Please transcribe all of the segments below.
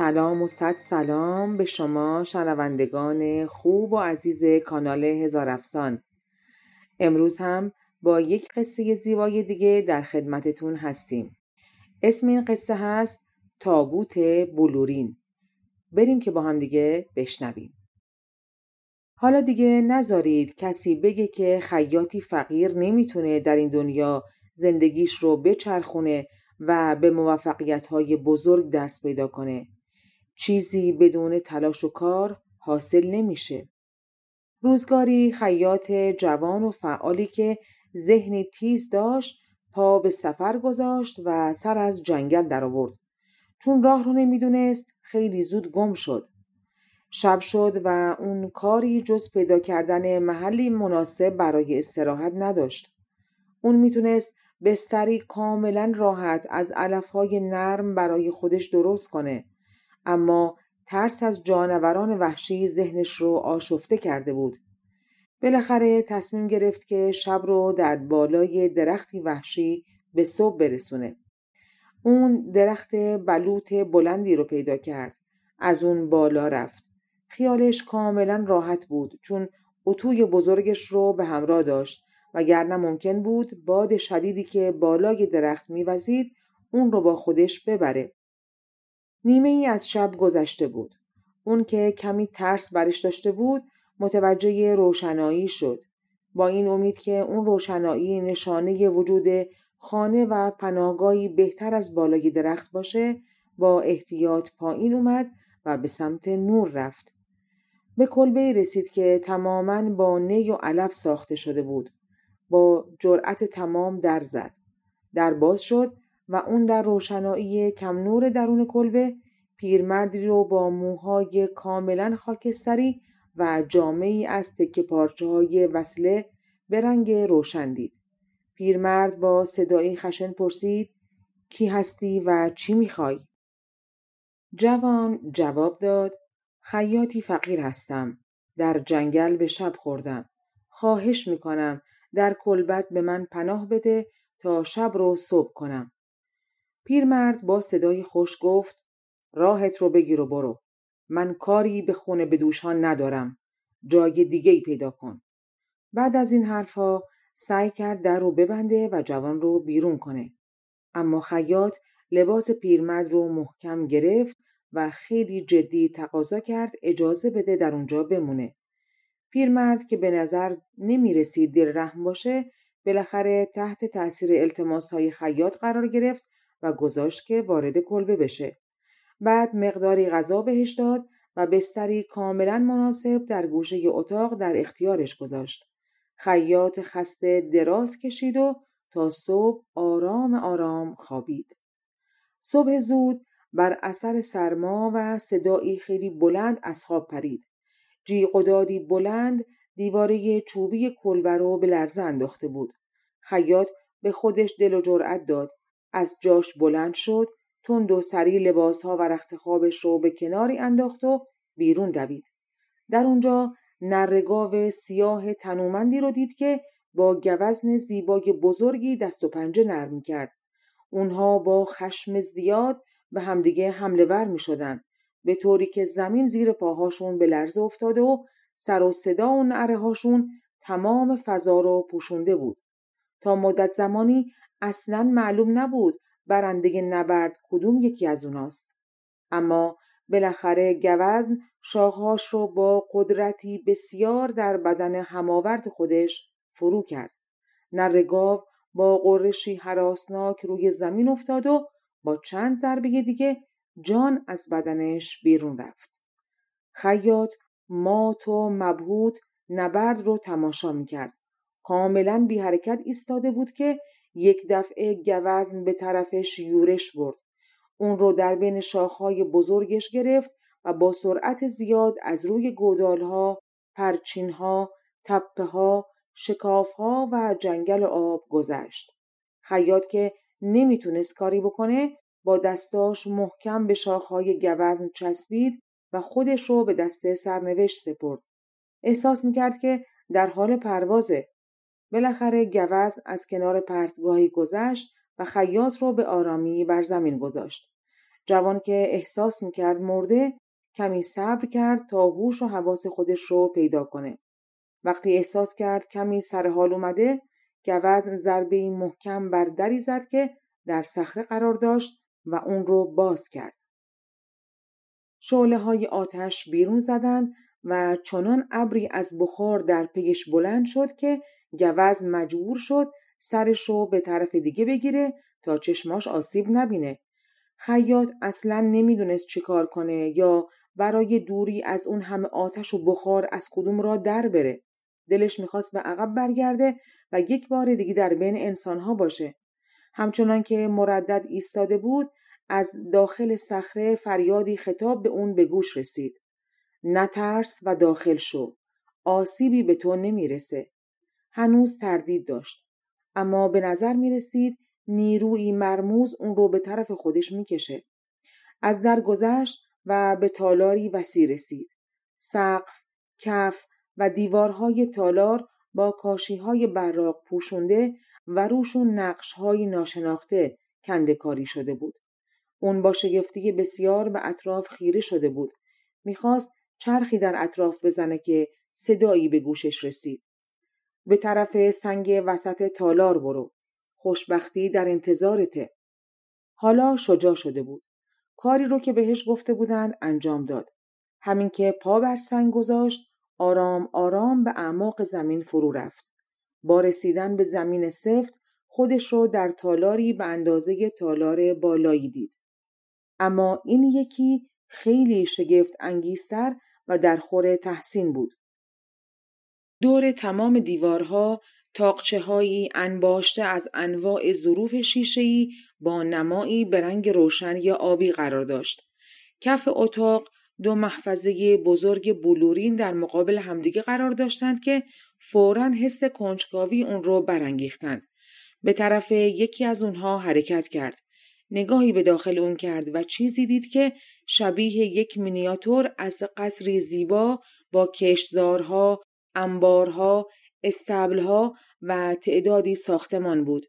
سلام و صد سلام به شما شنوندگان خوب و عزیز کانال هزار افسان. امروز هم با یک قصه زیبای دیگه در خدمتتون هستیم. اسم این قصه هست تابوت بلورین. بریم که با هم دیگه بشنویم. حالا دیگه نذارید کسی بگه که خیاطی فقیر نمی‌تونه در این دنیا زندگیش رو بچرخونه و به موفقیت های بزرگ دست پیدا کنه. چیزی بدون تلاش و کار حاصل نمیشه. روزگاری خیاط جوان و فعالی که ذهنی تیز داشت پا به سفر گذاشت و سر از جنگل در آورد. چون راه رو نمی‌دونست خیلی زود گم شد. شب شد و اون کاری جز پیدا کردن محلی مناسب برای استراحت نداشت. اون می‌تونست بستری کاملا راحت از علفهای نرم برای خودش درست کنه. اما ترس از جانوران وحشی ذهنش رو آشفته کرده بود. بالاخره تصمیم گرفت که شب رو در بالای درختی وحشی به صبح برسونه. اون درخت بلوط بلندی رو پیدا کرد. از اون بالا رفت. خیالش کاملا راحت بود چون اتوی بزرگش رو به همراه داشت وگرنه ممکن بود باد شدیدی که بالای درخت میوزید اون رو با خودش ببره. نیمه ای از شب گذشته بود. اون که کمی ترس برش داشته بود متوجه روشنایی شد. با این امید که اون روشنایی نشانه وجود خانه و پناهگاهی بهتر از بالای درخت باشه با احتیاط پایین اومد و به سمت نور رفت. به کلبه رسید که تماما با نی و علف ساخته شده بود. با جرأت تمام در زد. در باز شد و اون در روشنایی کم نور درون کلبه پیرمردی رو با موهای کاملا خاکستری و جامعی از تکه پارچه های وصله به رنگ روشن دید. پیرمرد با صدایی خشن پرسید کی هستی و چی می‌خوای؟ جوان جواب داد خیاطی فقیر هستم. در جنگل به شب خوردم. خواهش می‌کنم در کلبت به من پناه بده تا شب رو صبح کنم. پیرمرد با صدای خوش گفت راهت رو بگیر و برو. من کاری به خونه به دوشان ندارم. جای دیگه ای پیدا کن. بعد از این حرفها سعی کرد در رو ببنده و جوان رو بیرون کنه. اما خیاط لباس پیرمرد رو محکم گرفت و خیلی جدی تقاضا کرد اجازه بده در اونجا بمونه. پیرمرد که به نظر نمی رسید دل رحم باشه بالاخره تحت تأثیر التماس های خیاط قرار گرفت و گذاشت که وارد کلبه بشه. بعد مقداری غذا بهش داد و بستری کاملا مناسب در گوشه اتاق در اختیارش گذاشت. خیاط خسته دراز کشید و تا صبح آرام آرام خوابید. صبح زود بر اثر سرما و صدایی خیلی بلند از خواب پرید. جیغ و دادی بلند دیواره چوبی کلبه رو به لرزه انداخته بود. خیاط به خودش دل و جرأت داد. از جاش بلند شد تند و سری لباسها و رخت خوابش رو به کناری انداخت و بیرون دوید. در اونجا نرگاو سیاه تنومندی رو دید که با گوزن زیبای بزرگی دست و پنجه نرم کرد. اونها با خشم زیاد به همدیگه حمله ور می شدن. به طوری که زمین زیر پاهاشون به لرزه افتاده و سر و صدا و نعره تمام فضا رو پوشونده بود. تا مدت زمانی اصلا معلوم نبود برنده نبرد کدوم یکی از اوناست. اما بالاخره گوزن شاخهاش رو با قدرتی بسیار در بدن هماورد خودش فرو کرد. نرگاو با قرشی حراسناک روی زمین افتاد و با چند ضربه دیگه جان از بدنش بیرون رفت. خیاط مات و مبهوت نبرد رو تماشا می‌کرد. کاملا بی حرکت ایستاده بود که یک دفعه گوزن به طرفش یورش برد. اون رو در بین شاخهای بزرگش گرفت و با سرعت زیاد از روی گودالها، پرچینها، تپه ها، شکافها و جنگل آب گذشت. خیاط که نمی‌تونست کاری بکنه با دستاش محکم به شاخهای گوزن چسبید و خودش رو به دست سرنوشت سپرد. احساس می‌کرد که در حال پروازه. بالاخره گوزن از کنار پرتگاهی گذشت و خیاط رو به آرامی بر زمین گذاشت. جوان که احساس می‌کرد مرده کمی صبر کرد تا هوش و حواس خودش رو پیدا کنه. وقتی احساس کرد کمی سر حال اومده گوزن ضربه محکم بر دری زد که در صخره قرار داشت و اون رو باز کرد. شعله های آتش بیرون زدند و چنان ابری از بخار در پیش بلند شد که گوزن مجبور شد سرش رو به طرف دیگه بگیره تا چشماش آسیب نبینه. خیاط اصلا نمی‌دونست چیکار کنه یا برای دوری از اون همه آتش و بخار از کدوم را در بره. دلش می‌خواست به عقب برگرده و یک بار دیگه در بین انسانها باشه. همچنان که مردد ایستاده بود از داخل صخره فریادی خطاب به اون به گوش رسید. نترس و داخل شو. آسیبی به تو نمی‌رسه. هنوز تردید داشت. اما به نظر می رسید نیروی مرموز اون رو به طرف خودش می‌کشه. از در گذشت و به تالاری وسیع رسید. سقف، کف و دیوارهای تالار با کاشیهای براق پوشونده و روشون نقشهای ناشناخته کندکاری شده بود. اون با شگفتی بسیار به اطراف خیره شده بود. می‌خواست چرخی در اطراف بزنه که صدایی به گوشش رسید. به طرف سنگ وسط تالار برو. خوشبختی در انتظارته. حالا شجاع شده بود. کاری رو که بهش گفته بودند انجام داد. همین که پا بر سنگ گذاشت آرام آرام به اعماق زمین فرو رفت. با رسیدن به زمین سفت خودش رو در تالاری به اندازه تالار بالایی دید. اما این یکی خیلی شگفت انگیزتر و در خور تحسین بود. دور تمام دیوارها تاقچه هایی انباشته از انواع ظروف شیشه‌ای با نمایی به رنگ روشن یا آبی قرار داشت. کف اتاق دو محفظه بزرگ بلورین در مقابل همدیگه قرار داشتند که فورا حس کنجکاوی اون رو برانگیختند. به طرف یکی از اونها حرکت کرد. نگاهی به داخل اون کرد و چیزی دید که شبیه یک مینیاتور از قصری زیبا با کشزارها، انبارها، استبلها و تعدادی ساختمان بود.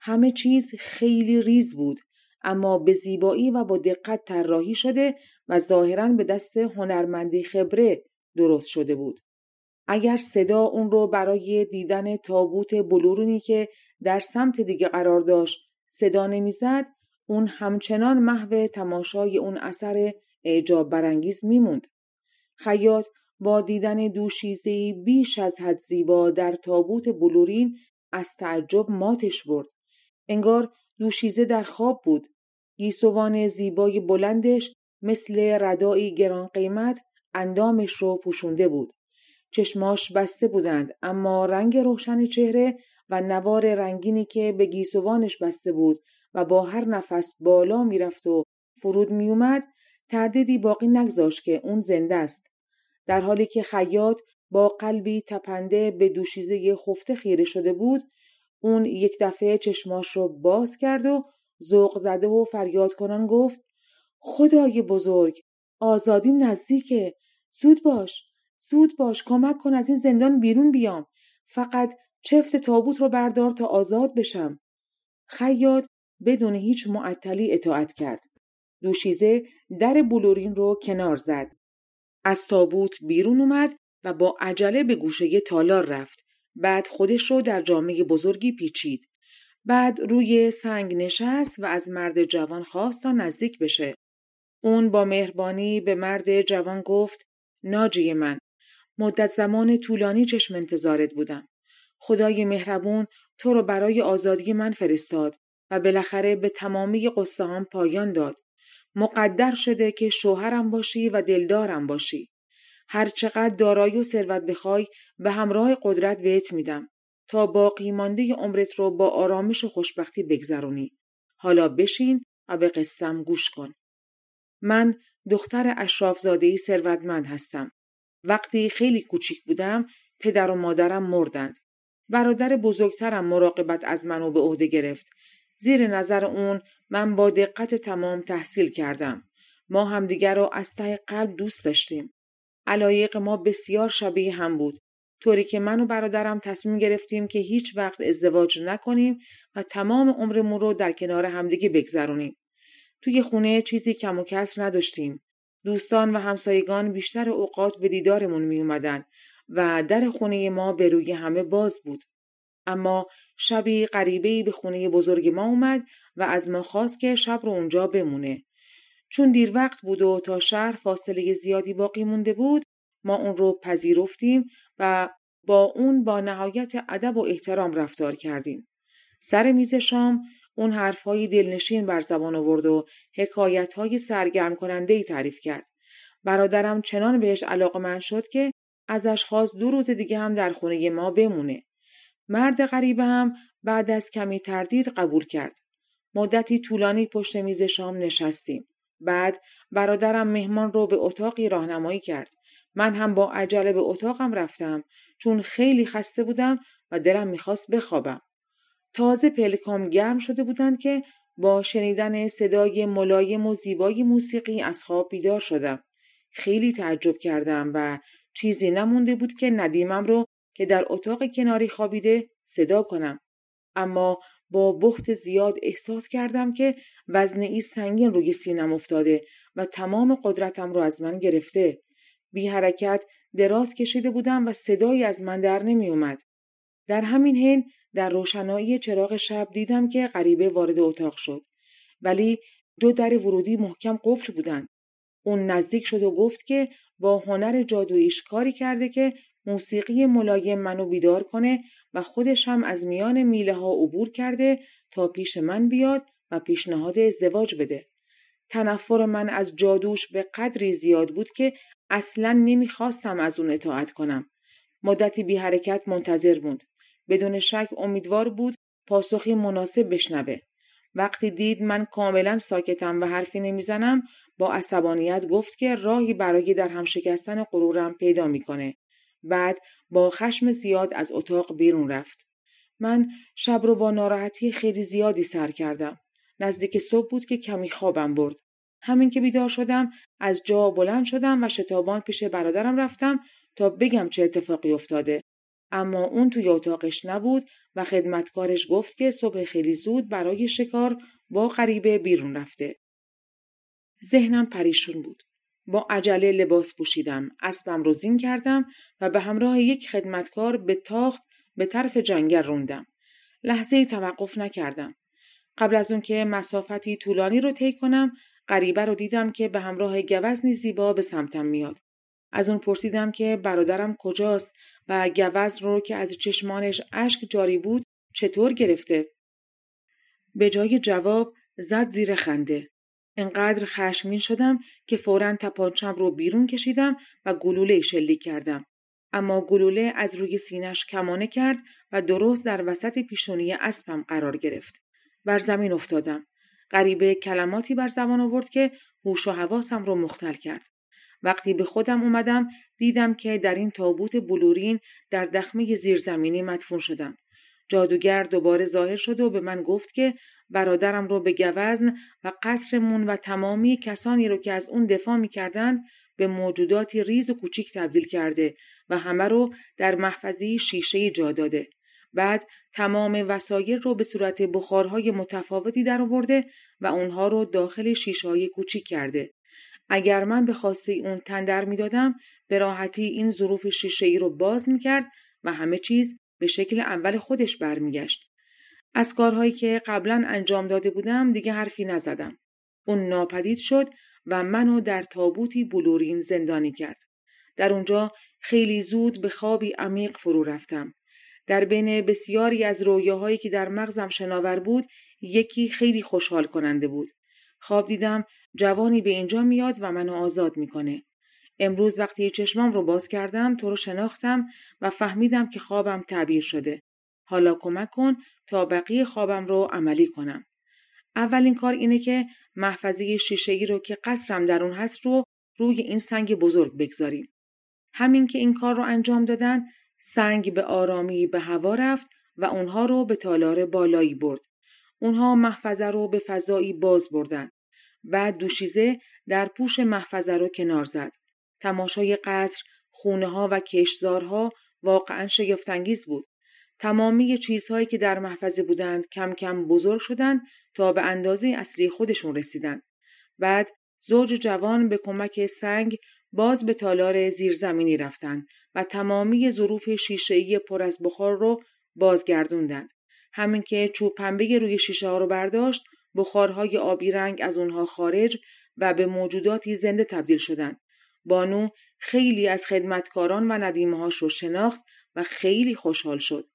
همه چیز خیلی ریز بود اما به زیبایی و با دقت طراحی شده و ظاهرا به دست هنرمندی خبره درست شده بود. اگر صدا اون رو برای دیدن تابوت بلورونی که در سمت دیگه قرار داشت صدا نمی‌زد اون همچنان محو تماشای اون اثر اعجاب برانگیز میموند. خیاط با دیدن دوشیزهای بیش از حد زیبا در تابوت بلورین از تعجب ماتش برد. انگار دوشیزه در خواب بود. گیسوان زیبای بلندش مثل ردایی گران قیمت اندامش رو پوشونده بود. چشماش بسته بودند اما رنگ روشن چهره و نوار رنگینی که به گیسوانش بسته بود و با هر نفس بالا می‌رفت و فرود میومد تردیدی باقی نگذاشت که اون زنده است. در حالی که خیاط با قلبی تپنده به دوشیزه خفته خیره شده بود اون یک دفعه چشماش رو باز کرد و ذوق زده و فریاد کنان گفت خدای بزرگ آزادیم نزدیکه. زود باش زود باش کمک کن از این زندان بیرون بیام. فقط چفت تابوت رو بردار تا آزاد بشم. خیاط بدون هیچ معطلی اطاعت کرد. دوشیزه در بلورین رو کنار زد. از تابوت بیرون اومد و با عجله به گوشه تالار رفت. بعد خودش رو در جامعه بزرگی پیچید. بعد روی سنگ نشست و از مرد جوان خواست تا نزدیک بشه. اون با مهربانی به مرد جوان گفت ناجی من مدت زمان طولانی چشم انتظارت بودم. خدای مهربون تو رو برای آزادی من فرستاد و بالاخره به تمامی قصه پایان داد. مقدر شده که شوهرم باشی و دلدارم باشی. هر چقدر دارایی و ثروت بخوای به همراه قدرت بهت میدم. تا باقی مانده عمرت رو با آرامش و خوشبختی بگذرونی. حالا بشین و به قصم گوش کن. من دختر اشرافزادهی ثروتمند هستم. وقتی خیلی کوچیک بودم پدر و مادرم مردند. برادر بزرگترم مراقبت از منو به عهده گرفت. زیر نظر اون من با دقت تمام تحصیل کردم. ما همدیگر را از ته قلب دوست داشتیم. علایق ما بسیار شبیه هم بود. طوری که من و برادرم تصمیم گرفتیم که هیچ وقت ازدواج نکنیم و تمام عمرمون رو در کنار همدیگه بگذرونیم. توی خونه چیزی کم و کسر نداشتیم. دوستان و همسایگان بیشتر اوقات به دیدارمون می اومدن و در خونه ما به روی همه باز بود. اما شبی غریبه به خونه بزرگ ما اومد و از ما خواست که شب رو اونجا بمونه. چون دیر وقت بود و تا شهر فاصله زیادی باقی مونده بود ما اون رو پذیرفتیم و با اون با نهایت ادب و احترام رفتار کردیم. سر میز شام اون حرفهای دلنشین بر زبان آورد و حکایتهای سرگرم کننده ای تعریف کرد. برادرم چنان بهش علاقه من شد که ازش خواست دو روز دیگه هم در خونه ما بمونه. مرد غریبه هم بعد از کمی تردید قبول کرد. مدتی طولانی پشت میز شام نشستیم. بعد برادرم مهمان رو به اتاقی راهنمایی کرد. من هم با عجله به اتاقم رفتم چون خیلی خسته بودم و دلم می‌خواست بخوابم. تازه پلکام گرم شده بودند که با شنیدن صدای ملایم و زیبای موسیقی از خواب بیدار شدم. خیلی تعجب کردم و چیزی نمونده بود که ندیمم رو که در اتاق کناری خوابیده صدا کنم. اما با بخت زیاد احساس کردم که وزنی سنگین روی سینم افتاده و تمام قدرتم رو از من گرفته. بی حرکت دراز کشیده بودم و صدایی از من در نمی اومد. در همین حین در روشنایی چراغ شب دیدم که غریبه وارد اتاق شد. ولی دو در ورودی محکم قفل بودند. اون نزدیک شد و گفت که با هنر جادوییش کاری کرده که موسیقی ملایم منو بیدار کنه و خودش هم از میان میله ها عبور کرده تا پیش من بیاد و پیشنهاد ازدواج بده. تنفر من از جادوش به قدری زیاد بود که اصلا نمی‌خواستم از اون اطاعت کنم. مدتی بی حرکت منتظر بود. بدون شک امیدوار بود پاسخی مناسب بشنوه. وقتی دید من کاملا ساکتم و حرفی نمی‌زنم با عصبانیت گفت که راهی برای در هم شکستن غرورم پیدا می‌کنه. بعد با خشم زیاد از اتاق بیرون رفت. من شب رو با ناراحتی خیلی زیادی سر کردم. نزدیک صبح بود که کمی خوابم برد. همین که بیدار شدم از جا بلند شدم و شتابان پیش برادرم رفتم تا بگم چه اتفاقی افتاده. اما اون توی اتاقش نبود و خدمتکارش گفت که صبح خیلی زود برای شکار با غریبه بیرون رفته. ذهنم پریشون بود. با عجله لباس پوشیدم، اسبم رو زین کردم و به همراه یک خدمتکار به تاخت به طرف جنگل روندم. لحظه توقف نکردم. قبل از اون که مسافتی طولانی رو طی کنم، غریبه رو دیدم که به همراه گوزنی زیبا به سمتم میاد. از اون پرسیدم که برادرم کجاست و گوز رو که از چشمانش اشک جاری بود چطور گرفته؟ به جای جواب زد زیر خنده. انقدر خشمین شدم که فورا تپانچم رو بیرون کشیدم و گلوله شلیک کردم. اما گلوله از روی سینش کمانه کرد و درست در وسط پیشونی اسبم قرار گرفت. بر زمین افتادم. غریبه کلماتی بر زبان آورد که هوش و حواسم رو مختل کرد. وقتی به خودم اومدم دیدم که در این تابوت بلورین در دخمه زیرزمینی مدفون شدم. جادوگر دوباره ظاهر شد و به من گفت که برادرم رو به گوزن و قصرمون و تمامی کسانی رو که از اون دفاع می‌کردند به موجوداتی ریز و کوچیک تبدیل کرده و همه رو در محفظه شیشه جا داده. بعد تمام وسایل رو به صورت بخارهای متفاوتی در آورده و اونها رو داخل شیشه های کوچیک کرده. اگر من به خواسته اون تندر می‌دادم به راحتی این ظروف شیشه ای رو باز می‌کرد و همه چیز به شکل اول خودش برمیگشت. از کارهایی که قبلا انجام داده بودم دیگه حرفی نزدم. اون ناپدید شد و منو در تابوتی بلورین زندانی کرد. در اونجا خیلی زود به خوابی عمیق فرو رفتم. در بین بسیاری از رویاهایی که در مغزم شناور بود یکی خیلی خوشحال کننده بود. خواب دیدم جوانی به اینجا میاد و منو آزاد می‌کنه. امروز وقتی چشمام رو باز کردم تو رو شناختم و فهمیدم که خوابم تعبیر شده. حالا کمک کن تا بقیه خوابم رو عملی کنم. اولین کار اینه که محفظه شیشه‌ای رو که قصرم در اون هست رو روی این سنگ بزرگ بگذاریم. همین که این کار رو انجام دادن سنگ به آرامی به هوا رفت و اونها رو به تالار بالایی برد. اونها محفظه رو به فضایی باز بردن. بعد دوشیزه در پوش محفظه رو کنار زد. تماشای قصر، خونه ها و کشزارها واقعا شگفتانگیز بود. تمامی چیزهایی که در محفظه بودند کم کم بزرگ شدند تا به اندازه اصلی خودشون رسیدند. بعد زوج جوان به کمک سنگ باز به تالار زیرزمینی رفتند و تمامی ظروف شیشه‌ای پر از بخار رو بازگردوندند. همین که چوب پنبه روی شیشه ها رو برداشت، بخارهای آبی رنگ از اونها خارج و به موجوداتی زنده تبدیل شدند. بانو خیلی از خدمتکاران و ندیمهاش رو شناخت و خیلی خوشحال شد.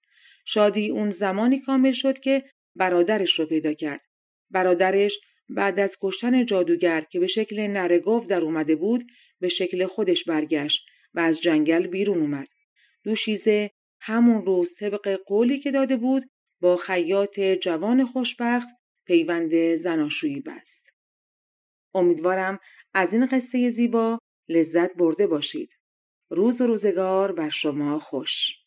شادی اون زمانی کامل شد که برادرش رو پیدا کرد. برادرش بعد از کشتن جادوگر که به شکل نرگاف در اومده بود به شکل خودش برگشت و از جنگل بیرون اومد. دوشیزه همون روز طبق قولی که داده بود با خیاط جوان خوشبخت پیوند زناشویی بست. امیدوارم از این قصه زیبا لذت برده باشید. روز و روزگار بر شما خوش.